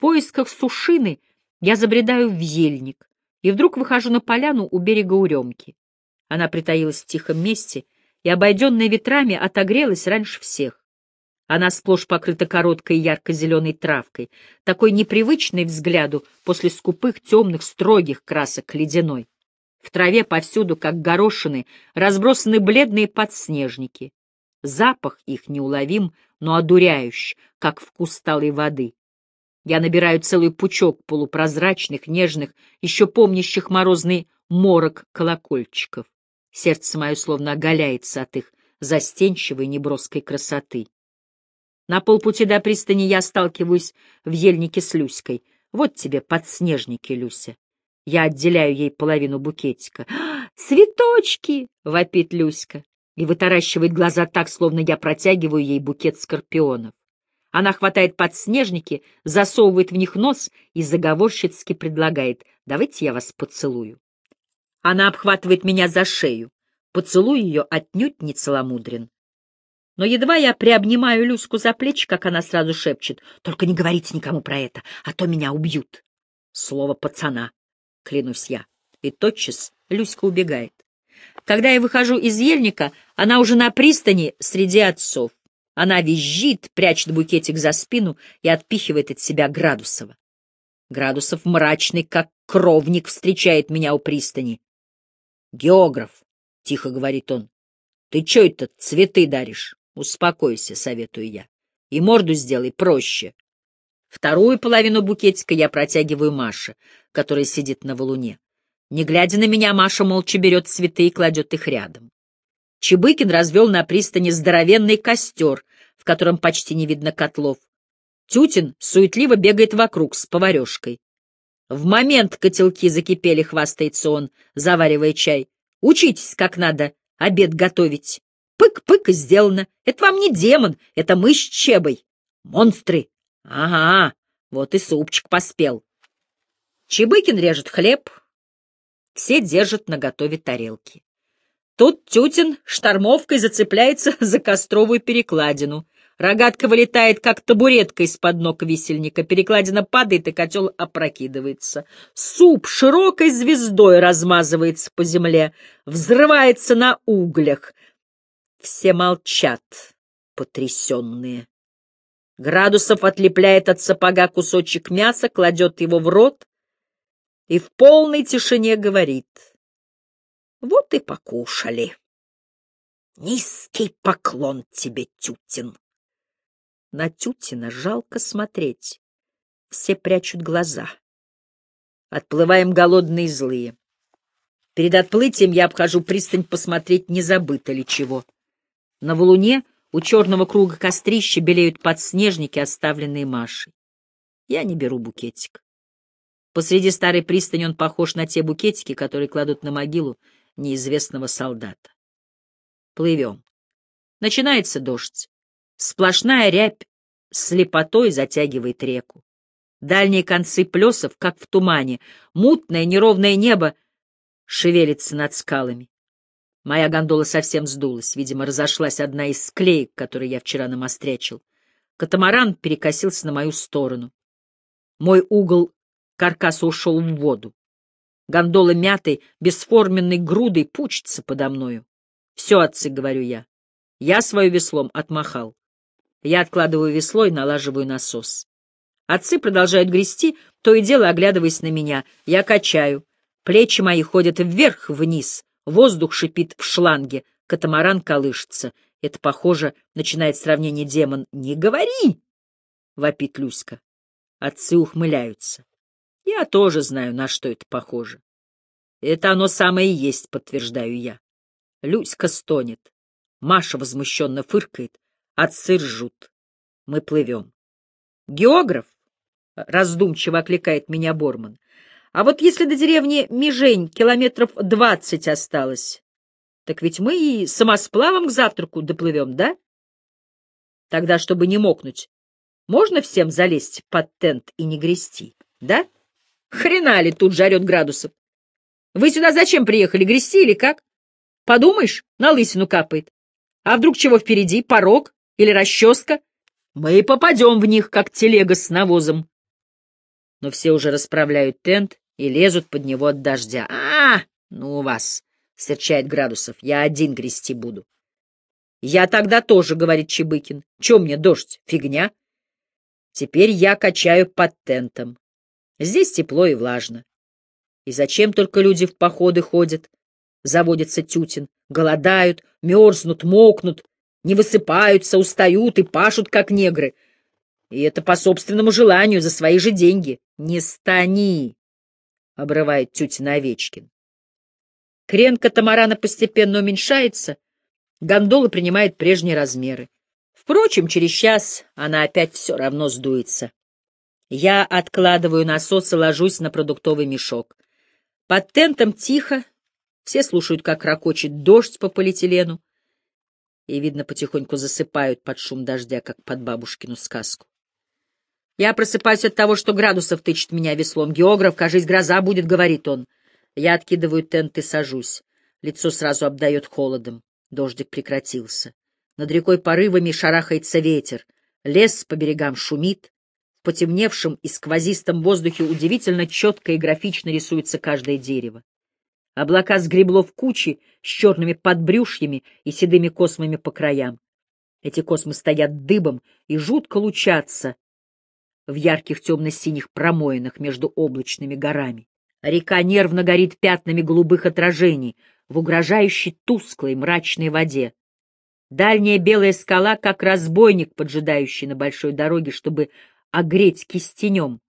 поисках сушины я забредаю в ельник и вдруг выхожу на поляну у берега Уремки. Она притаилась в тихом месте и, обойденная ветрами, отогрелась раньше всех. Она сплошь покрыта короткой ярко-зеленой травкой, такой непривычной взгляду после скупых, темных, строгих красок ледяной. В траве повсюду, как горошины, разбросаны бледные подснежники. Запах их неуловим, но одуряющий, как вкус сталой воды. Я набираю целый пучок полупрозрачных, нежных, еще помнящих морозный морок колокольчиков. Сердце мое словно оголяется от их застенчивой неброской красоты. На полпути до пристани я сталкиваюсь в ельнике с Люськой. Вот тебе подснежники, Люся. Я отделяю ей половину букетика. «Цветочки!» — вопит Люська и вытаращивает глаза так, словно я протягиваю ей букет скорпионов. Она хватает подснежники, засовывает в них нос и заговорщицки предлагает «давайте я вас поцелую». Она обхватывает меня за шею. Поцелуй ее отнюдь не целомудрен. Но едва я приобнимаю Люську за плечи, как она сразу шепчет «только не говорите никому про это, а то меня убьют». Слово пацана, клянусь я. И тотчас Люська убегает. Когда я выхожу из ельника, она уже на пристани среди отцов. Она визжит, прячет букетик за спину и отпихивает от себя Градусова. Градусов мрачный, как кровник, встречает меня у пристани. «Географ», — тихо говорит он, — «ты чё это цветы даришь? Успокойся», — советую я. «И морду сделай проще». Вторую половину букетика я протягиваю Маше, которая сидит на валуне. Не глядя на меня, Маша молча берет цветы и кладет их рядом. Чебыкин развел на пристани здоровенный костер, в котором почти не видно котлов. Тютин суетливо бегает вокруг с поварешкой. В момент котелки закипели, хвастается он, заваривая чай. Учитесь, как надо обед готовить. Пык-пык сделано. Это вам не демон, это мы с Чебой. Монстры. Ага, вот и супчик поспел. Чебыкин режет хлеб. Все держат наготове тарелки. Тут Тютин штормовкой зацепляется за костровую перекладину. Рогатка вылетает, как табуретка из-под ног висельника. Перекладина падает, и котел опрокидывается. Суп широкой звездой размазывается по земле, взрывается на углях. Все молчат, потрясенные. Градусов отлепляет от сапога кусочек мяса, кладет его в рот и в полной тишине говорит — вот и покушали. Низкий поклон тебе, Тютин. На Тютина жалко смотреть. Все прячут глаза. Отплываем голодные и злые. Перед отплытием я обхожу пристань посмотреть, не забыто ли чего. На валуне у черного круга кострища белеют подснежники, оставленные Машей. Я не беру букетик. Посреди старой пристани он похож на те букетики, которые кладут на могилу неизвестного солдата. Плывем. Начинается дождь. Сплошная рябь слепотой затягивает реку. Дальние концы плесов, как в тумане, мутное неровное небо шевелится над скалами. Моя гондола совсем сдулась, видимо, разошлась одна из склеек, которые я вчера намострячил. Катамаран перекосился на мою сторону. Мой угол каркаса ушел в воду. Гондола мятой, бесформенной грудой пучится подо мною. Все, отцы, говорю я. Я свое веслом отмахал. Я откладываю весло и налаживаю насос. Отцы продолжают грести, то и дело оглядываясь на меня. Я качаю. Плечи мои ходят вверх-вниз. Воздух шипит в шланге. Катамаран колышется. Это похоже, начинает сравнение демон. «Не говори!» — вопит Люська. Отцы ухмыляются. Я тоже знаю, на что это похоже. Это оно самое и есть, подтверждаю я. Люська стонет. Маша возмущенно фыркает. Отцы ржут. Мы плывем. Географ? Раздумчиво окликает меня Борман. А вот если до деревни Межень километров двадцать осталось, так ведь мы и самосплавом к завтраку доплывем, да? Тогда, чтобы не мокнуть, можно всем залезть под тент и не грести, да? Хрена ли тут жарет градусов? Вы сюда зачем приехали, грести или как? Подумаешь, на лысину капает. А вдруг чего впереди, порог или расческа? Мы попадем в них, как телега с навозом. но все уже расправляют тент и лезут под него от дождя. «А, ну у вас!» — серчает Градусов. «Я один грести буду». «Я тогда тоже», — говорит Чебыкин. «Че мне дождь? Фигня». Теперь я качаю под тентом. Здесь тепло и влажно. И зачем только люди в походы ходят? Заводится Тютин. Голодают, мерзнут, мокнут, не высыпаются, устают и пашут, как негры. И это по собственному желанию, за свои же деньги. Не стани, — обрывает Тютин Овечкин. Крен катамарана постепенно уменьшается, гондола принимает прежние размеры. Впрочем, через час она опять все равно сдуется. Я откладываю насос и ложусь на продуктовый мешок. Под тентом тихо, все слушают, как ракочет дождь по полиэтилену, и, видно, потихоньку засыпают под шум дождя, как под бабушкину сказку. Я просыпаюсь от того, что Градусов тычет меня веслом. «Географ, кажись, гроза будет», — говорит он. Я откидываю тент и сажусь. Лицо сразу обдает холодом. Дождик прекратился. Над рекой порывами шарахается ветер. Лес по берегам шумит. В потемневшем и сквозистом воздухе удивительно четко и графично рисуется каждое дерево. Облака сгребло в кучи с черными подбрюшьями и седыми космами по краям. Эти космы стоят дыбом и жутко лучатся в ярких темно-синих промоинах между облачными горами. Река нервно горит пятнами голубых отражений в угрожающей тусклой мрачной воде. Дальняя белая скала, как разбойник, поджидающий на большой дороге, чтобы огреть кистенем.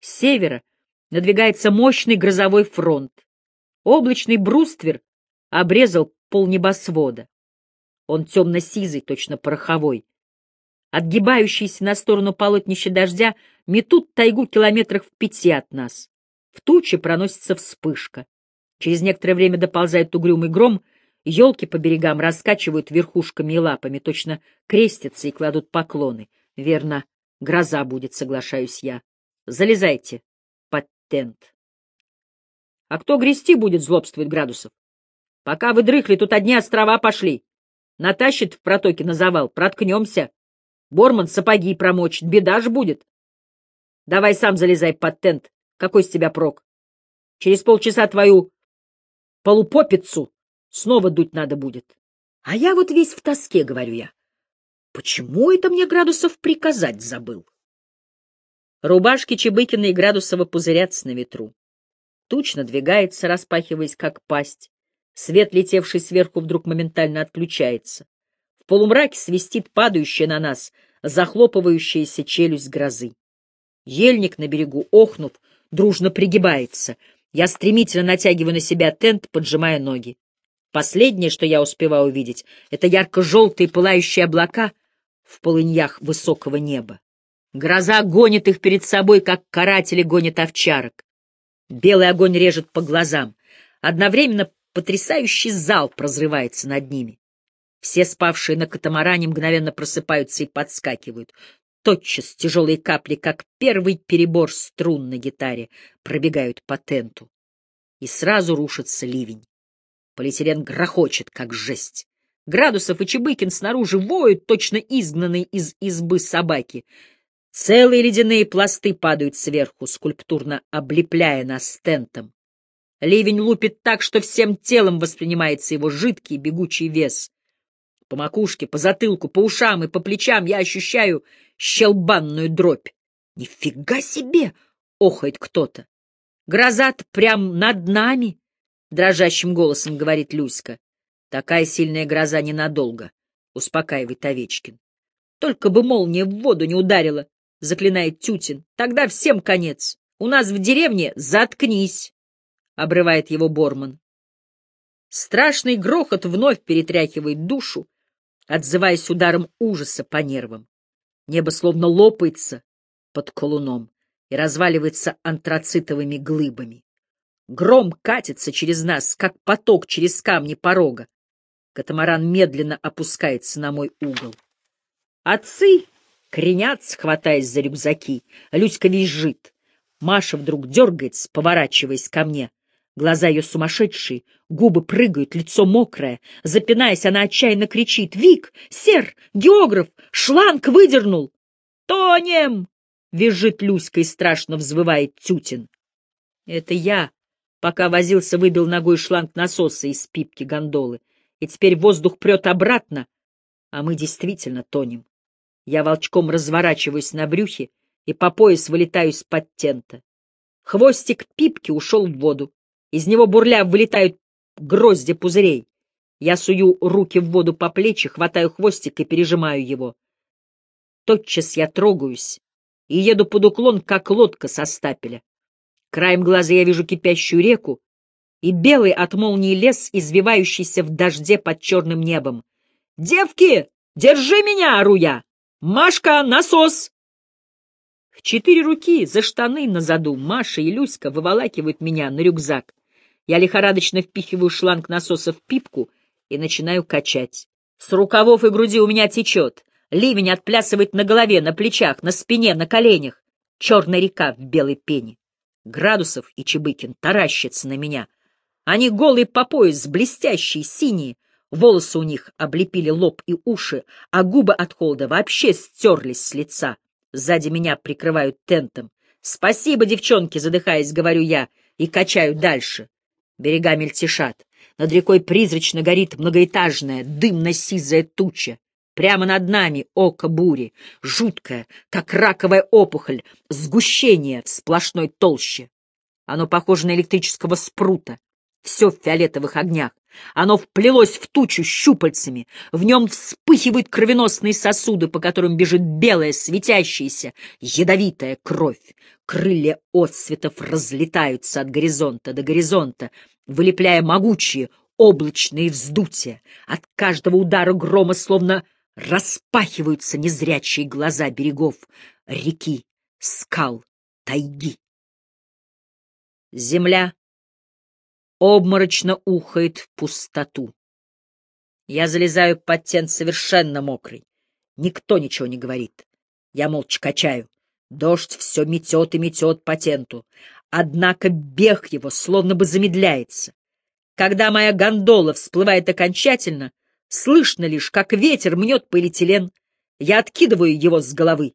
С севера надвигается мощный грозовой фронт. Облачный бруствер обрезал полнебосвода. Он темно-сизый, точно пороховой. Отгибающиеся на сторону полотнища дождя метут тайгу километрах в пяти от нас. В туче проносится вспышка. Через некоторое время доползает угрюмый гром, елки по берегам раскачивают верхушками и лапами, точно крестятся и кладут поклоны. Верно, гроза будет, соглашаюсь я. Залезайте под тент. А кто грести будет, злобствует Градусов. Пока вы дрыхли, тут одни острова пошли. Натащит в протоке на завал, проткнемся. Борман сапоги промочит, беда ж будет. Давай сам залезай под тент, какой с тебя прок? Через полчаса твою полупопицу снова дуть надо будет. А я вот весь в тоске, говорю я. Почему это мне Градусов приказать забыл? Рубашки Чебыкина и Градусова пузырятся на ветру. Туч надвигается, распахиваясь, как пасть. Свет, летевший сверху, вдруг моментально отключается. В полумраке свистит падающая на нас, захлопывающаяся челюсть грозы. Ельник на берегу, охнув, дружно пригибается. Я стремительно натягиваю на себя тент, поджимая ноги. Последнее, что я успеваю увидеть, — это ярко-желтые пылающие облака в полыньях высокого неба. Гроза гонит их перед собой, как каратели гонят овчарок. Белый огонь режет по глазам. Одновременно потрясающий залп разрывается над ними. Все спавшие на катамаране мгновенно просыпаются и подскакивают. Тотчас тяжелые капли, как первый перебор струн на гитаре, пробегают по тенту. И сразу рушится ливень. Полиэтилен грохочет, как жесть. Градусов и Чебыкин снаружи воют, точно изгнанные из избы собаки. Целые ледяные пласты падают сверху, скульптурно облепляя нас стентом. Ливень лупит так, что всем телом воспринимается его жидкий бегучий вес. По макушке, по затылку, по ушам и по плечам я ощущаю щелбанную дробь. «Нифига себе!» — охает кто-то. гроза прям над нами!» — дрожащим голосом говорит Люська. «Такая сильная гроза ненадолго», — успокаивает Овечкин. «Только бы молния в воду не ударила!» — заклинает Тютин. — Тогда всем конец. У нас в деревне заткнись, — обрывает его Борман. Страшный грохот вновь перетряхивает душу, отзываясь ударом ужаса по нервам. Небо словно лопается под колуном и разваливается антрацитовыми глыбами. Гром катится через нас, как поток через камни порога. Катамаран медленно опускается на мой угол. Отцы Кренятся, хватаясь за рюкзаки. Люська визжит. Маша вдруг дергается, поворачиваясь ко мне. Глаза ее сумасшедшие, губы прыгают, лицо мокрое. Запинаясь, она отчаянно кричит. «Вик! Сер! Географ! Шланг выдернул!» «Тонем!» — визжит Люська и страшно взвывает Тютин. Это я, пока возился, выбил ногой шланг насоса из пипки гондолы, и теперь воздух прет обратно, а мы действительно тонем. Я волчком разворачиваюсь на брюхе и по пояс вылетаю из-под тента. Хвостик пипки ушел в воду. Из него бурля вылетают грозди пузырей. Я сую руки в воду по плечи, хватаю хвостик и пережимаю его. Тотчас я трогаюсь и еду под уклон, как лодка со стапеля. Краем глаза я вижу кипящую реку и белый от молнии лес, извивающийся в дожде под черным небом. «Девки, держи меня!» — ору я. «Машка, насос!» В четыре руки, за штаны на заду, Маша и Люська выволакивают меня на рюкзак. Я лихорадочно впихиваю шланг насоса в пипку и начинаю качать. С рукавов и груди у меня течет. Ливень отплясывает на голове, на плечах, на спине, на коленях. Черная река в белой пене. Градусов и Чебыкин таращатся на меня. Они голые по пояс, блестящие, синие. Волосы у них облепили лоб и уши, а губы от холода вообще стерлись с лица. Сзади меня прикрывают тентом. «Спасибо, девчонки!» — задыхаясь, говорю я, и качаю дальше. Берега мельтешат. Над рекой призрачно горит многоэтажная, дымно-сизая туча. Прямо над нами око бури, жуткое, как раковая опухоль, сгущение в сплошной толще. Оно похоже на электрического спрута, все в фиолетовых огнях. Оно вплелось в тучу щупальцами, в нем вспыхивают кровеносные сосуды, по которым бежит белая, светящаяся, ядовитая кровь. Крылья отсветов разлетаются от горизонта до горизонта, вылепляя могучие облачные вздутия. От каждого удара грома словно распахиваются незрячие глаза берегов реки, скал, тайги. Земля обморочно ухает в пустоту. Я залезаю под тент совершенно мокрый. Никто ничего не говорит. Я молча качаю. Дождь все метет и метет по тенту. Однако бег его словно бы замедляется. Когда моя гондола всплывает окончательно, слышно лишь, как ветер мнет полиэтилен. Я откидываю его с головы.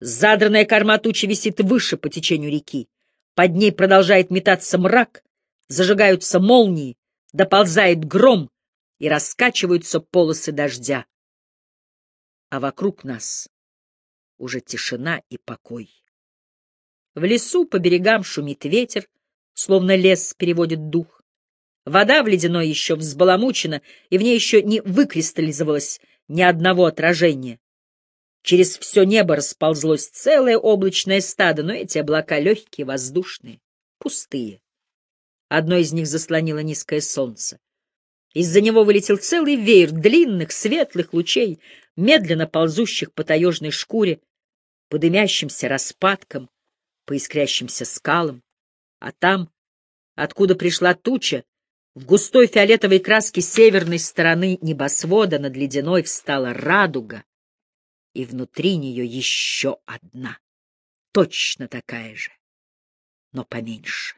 Задранная корма тучи висит выше по течению реки. Под ней продолжает метаться мрак, зажигаются молнии, доползает гром и раскачиваются полосы дождя. А вокруг нас уже тишина и покой. В лесу по берегам шумит ветер, словно лес переводит дух. Вода в ледяной еще взбаламучена, и в ней еще не выкристаллизовалось ни одного отражения. Через все небо расползлось целое облачное стадо, но эти облака легкие, воздушные, пустые. Одно из них заслонило низкое солнце. Из-за него вылетел целый веер длинных, светлых лучей, медленно ползущих по таежной шкуре, по дымящимся распадкам, по искрящимся скалам. А там, откуда пришла туча, в густой фиолетовой краске северной стороны небосвода над ледяной встала радуга, и внутри нее еще одна, точно такая же, но поменьше.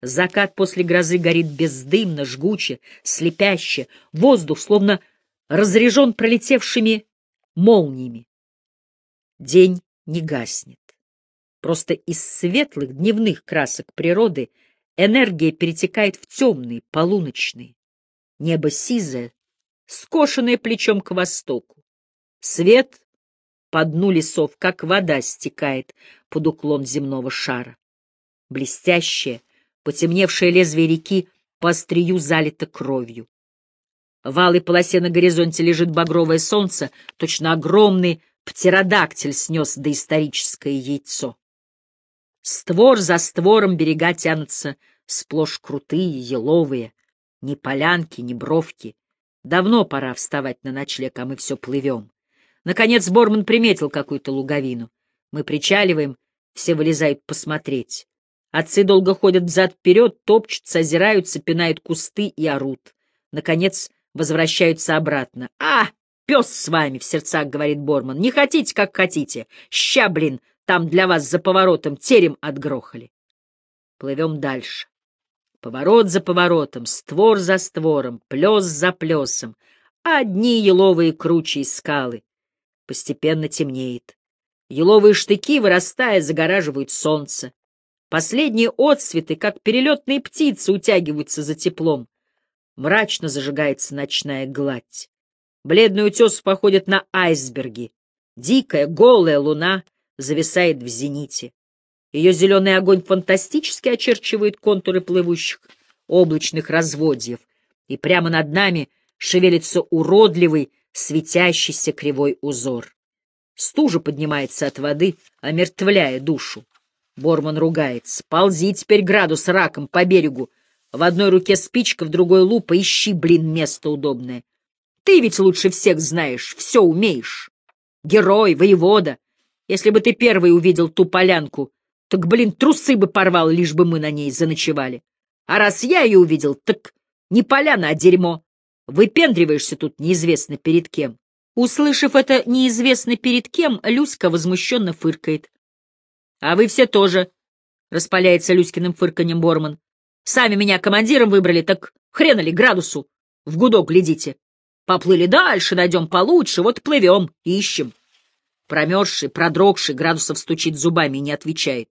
Закат после грозы горит бездымно, жгуче, слепяще, воздух словно разрежен пролетевшими молниями. День не гаснет. Просто из светлых дневных красок природы энергия перетекает в темные, полуночные. Небо сизое, скошенное плечом к востоку. Свет по дну лесов, как вода, стекает под уклон земного шара. Блестящее, Потемневшее лезвие реки по острию залито кровью. В алой полосе на горизонте лежит багровое солнце, точно огромный птеродактиль снес доисторическое яйцо. Створ за створом берега тянутся сплошь крутые, еловые, ни полянки, ни бровки. Давно пора вставать на ночлег, а мы все плывем. Наконец Борман приметил какую-то луговину. Мы причаливаем, все вылезают посмотреть. Отцы долго ходят взад-вперед, топчутся, озираются, пинают кусты и орут. Наконец возвращаются обратно. «А, пес с вами!» — в сердцах говорит Борман. «Не хотите, как хотите. Ща, блин, там для вас за поворотом терем отгрохали». Плывем дальше. Поворот за поворотом, створ за створом, плес за плесом. Одни еловые кручи и скалы. Постепенно темнеет. Еловые штыки, вырастая, загораживают солнце. Последние отсветы, как перелетные птицы, утягиваются за теплом. Мрачно зажигается ночная гладь. Бледные утесы походят на айсберги. Дикая, голая луна зависает в зените. Ее зеленый огонь фантастически очерчивает контуры плывущих облачных разводьев, и прямо над нами шевелится уродливый, светящийся кривой узор. Стужа поднимается от воды, омертвляя душу. Борман ругается. «Ползи теперь градус раком по берегу. В одной руке спичка, в другой лупа. Ищи, блин, место удобное. Ты ведь лучше всех знаешь, все умеешь. Герой, воевода. Если бы ты первый увидел ту полянку, так, блин, трусы бы порвал, лишь бы мы на ней заночевали. А раз я ее увидел, так не поляна, а дерьмо. Выпендриваешься тут неизвестно перед кем. Услышав это неизвестно перед кем, Люська возмущенно фыркает. — А вы все тоже, — распаляется Люськиным фырканьем Борман. — Сами меня командиром выбрали, так хрена ли градусу? В гудок глядите. Поплыли дальше, найдем получше, вот плывем, ищем. Промерзший, продрогший, градусов стучит зубами и не отвечает.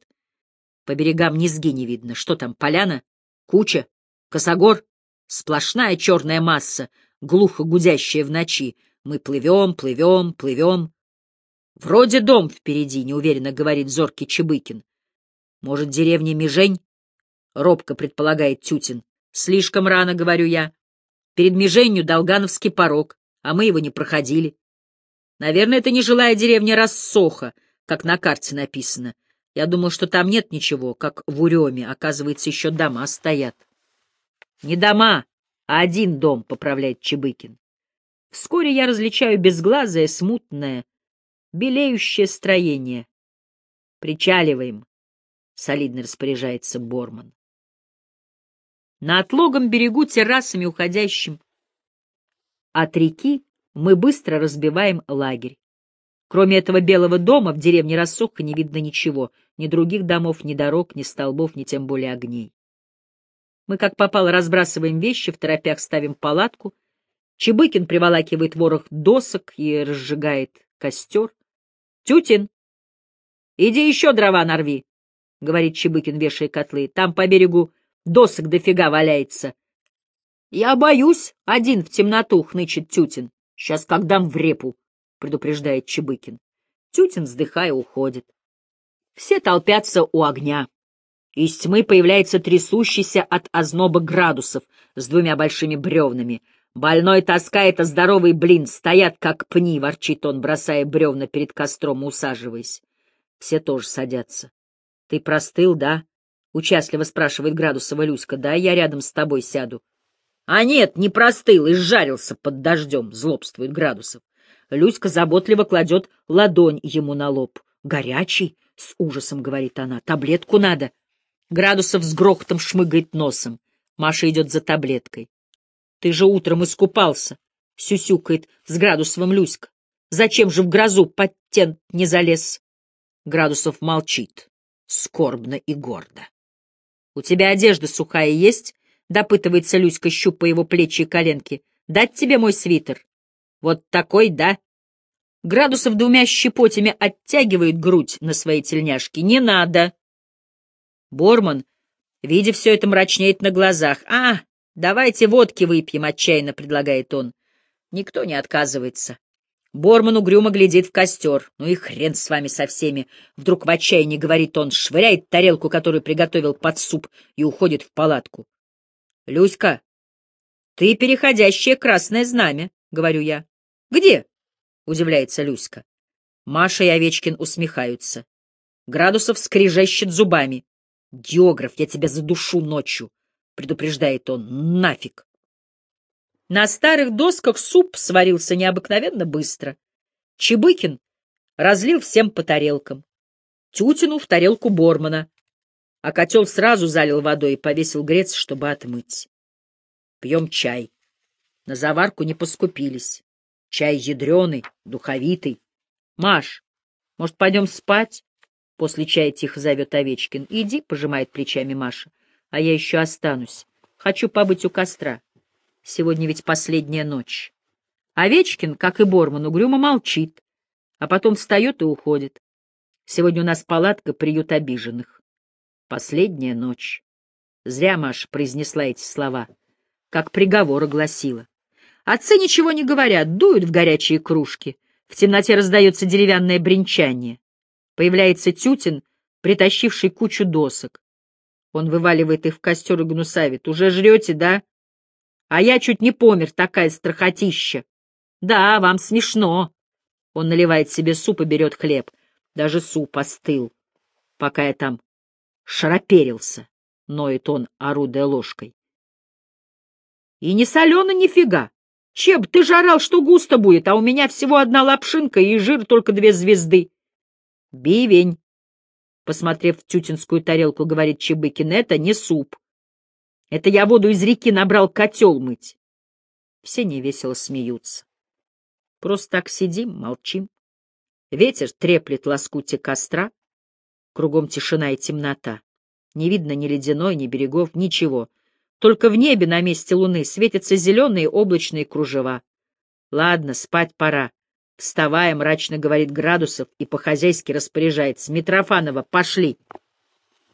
По берегам низги не видно. Что там, поляна? Куча? Косогор? Сплошная черная масса, глухо гудящая в ночи. Мы плывем, плывем, плывем. Вроде дом впереди, неуверенно говорит зоркий Чебыкин. Может, деревня Межень? Робко предполагает Тютин. Слишком рано, говорю я. Перед Меженью Долгановский порог, а мы его не проходили. Наверное, это нежилая деревня Рассоха, как на карте написано. Я думал, что там нет ничего, как в Уреме. Оказывается, еще дома стоят. Не дома, а один дом, поправляет Чебыкин. Вскоре я различаю безглазое, смутное, белеющее строение. Причаливаем, — солидно распоряжается Борман. На отлогом берегу террасами, уходящим от реки, мы быстро разбиваем лагерь. Кроме этого белого дома в деревне Рассокка не видно ничего, ни других домов, ни дорог, ни столбов, ни тем более огней. Мы как попало разбрасываем вещи, в торопях ставим палатку, Чебыкин приволакивает ворох досок и разжигает костер. — Тютин, иди еще дрова нарви, — говорит Чебыкин, вешая котлы. — Там по берегу досок дофига валяется. — Я боюсь, один в темноту, — хнычет Тютин. — Сейчас как дам в репу, — предупреждает Чебыкин. Тютин, вздыхая, уходит. Все толпятся у огня. Из тьмы появляется трясущийся от озноба градусов с двумя большими бревнами — Больной таскает, а здоровый блин стоят, как пни, — ворчит он, бросая бревна перед костром, усаживаясь. Все тоже садятся. — Ты простыл, да? — участливо спрашивает Градусова Люська. — Да, я рядом с тобой сяду. — А нет, не простыл, изжарился под дождем, — злобствует Градусов. Люська заботливо кладет ладонь ему на лоб. — Горячий, — с ужасом говорит она, — таблетку надо. Градусов с грохотом шмыгает носом. Маша идет за таблеткой. Ты же утром искупался, — сюсюкает с Градусовым Люська. Зачем же в грозу под тент не залез? Градусов молчит, скорбно и гордо. — У тебя одежда сухая есть? — допытывается Люська, щупая его плечи и коленки. — Дать тебе мой свитер? — Вот такой, да? Градусов двумя щепотями оттягивает грудь на своей тельняшке. — Не надо. Борман, видя все это, мрачнеет на глазах. — А, «Давайте водки выпьем», — отчаянно предлагает он. Никто не отказывается. Борман угрюмо глядит в костер. Ну и хрен с вами со всеми. Вдруг в отчаянии говорит он, швыряет тарелку, которую приготовил под суп, и уходит в палатку. — Люська, ты переходящее красное знамя, — говорю я. — Где? — удивляется Люська. Маша и Овечкин усмехаются. Градусов скрежещет зубами. — Географ, я тебя задушу ночью. — предупреждает он. — Нафиг! На старых досках суп сварился необыкновенно быстро. Чебыкин разлил всем по тарелкам. Тютину в тарелку Бормана, а котел сразу залил водой и повесил грец, чтобы отмыть. Пьем чай. На заварку не поскупились. Чай ядреный, духовитый. — Маш, может, пойдем спать? После чая тихо зовет Овечкин. — Иди, — пожимает плечами Маша а я еще останусь. Хочу побыть у костра. Сегодня ведь последняя ночь. Овечкин, как и Борман, угрюмо молчит, а потом встает и уходит. Сегодня у нас палатка, приют обиженных. Последняя ночь. Зря Маша произнесла эти слова, как приговор огласила. Отцы ничего не говорят, дуют в горячие кружки. В темноте раздается деревянное бренчание. Появляется Тютин, притащивший кучу досок. Он вываливает их в костер и гнусавит. «Уже жрете, да? А я чуть не помер, такая страхотища. Да, вам смешно». Он наливает себе суп и берет хлеб. Даже суп остыл, пока я там шароперился, ноет он, орудая ложкой. И не солено нифига. Чеб, ты же орал, что густо будет, а у меня всего одна лапшинка и жир только две звезды. Бивень. Посмотрев в тютинскую тарелку, говорит Чебыкин, это не суп. Это я воду из реки набрал котел мыть. Все невесело смеются. Просто так сидим, молчим. Ветер треплет лоскути костра. Кругом тишина и темнота. Не видно ни ледяной, ни берегов, ничего. Только в небе на месте луны светятся зеленые облачные кружева. Ладно, спать пора. Вставая, мрачно говорит Градусов и по-хозяйски распоряжается. Митрофанова, пошли.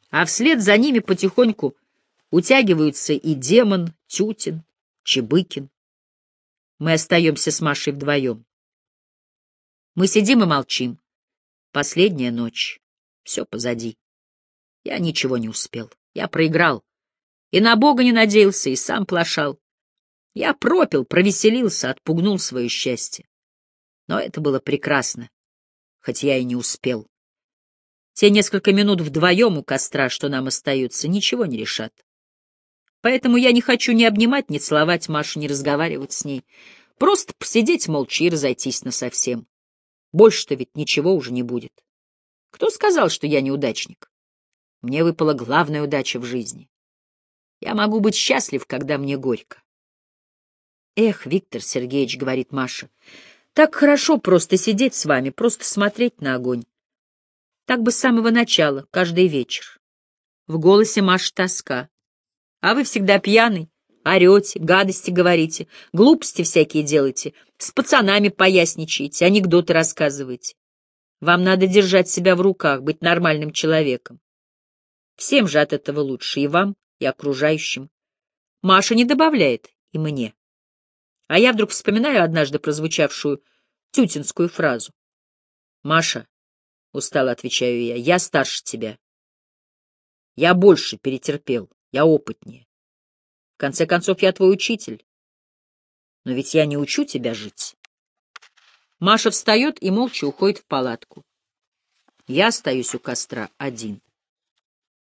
А вслед за ними потихоньку утягиваются и демон, Тютин, Чебыкин. Мы остаемся с Машей вдвоем. Мы сидим и молчим. Последняя ночь. Все позади. Я ничего не успел. Я проиграл. И на Бога не надеялся, и сам плашал. Я пропил, провеселился, отпугнул свое счастье. Но это было прекрасно, хоть я и не успел. Те несколько минут вдвоем у костра, что нам остаются, ничего не решат. Поэтому я не хочу ни обнимать, ни целовать Машу, ни разговаривать с ней. Просто посидеть молча и разойтись насовсем. Больше-то ведь ничего уже не будет. Кто сказал, что я неудачник? Мне выпала главная удача в жизни. Я могу быть счастлив, когда мне горько. Эх, Виктор Сергеевич, — говорит Маша, — так хорошо просто сидеть с вами, просто смотреть на огонь. Так бы с самого начала, каждый вечер. В голосе Маши тоска. А вы всегда пьяный, орете, гадости говорите, глупости всякие делаете, с пацанами поясничаете, анекдоты рассказываете. Вам надо держать себя в руках, быть нормальным человеком. Всем же от этого лучше, и вам, и окружающим. Маша не добавляет и мне. А я вдруг вспоминаю однажды прозвучавшую тютинскую фразу. «Маша», — устало отвечаю я, — «я старше тебя. Я больше перетерпел, я опытнее. В конце концов, я твой учитель. Но ведь я не учу тебя жить». Маша встает и молча уходит в палатку. Я остаюсь у костра один.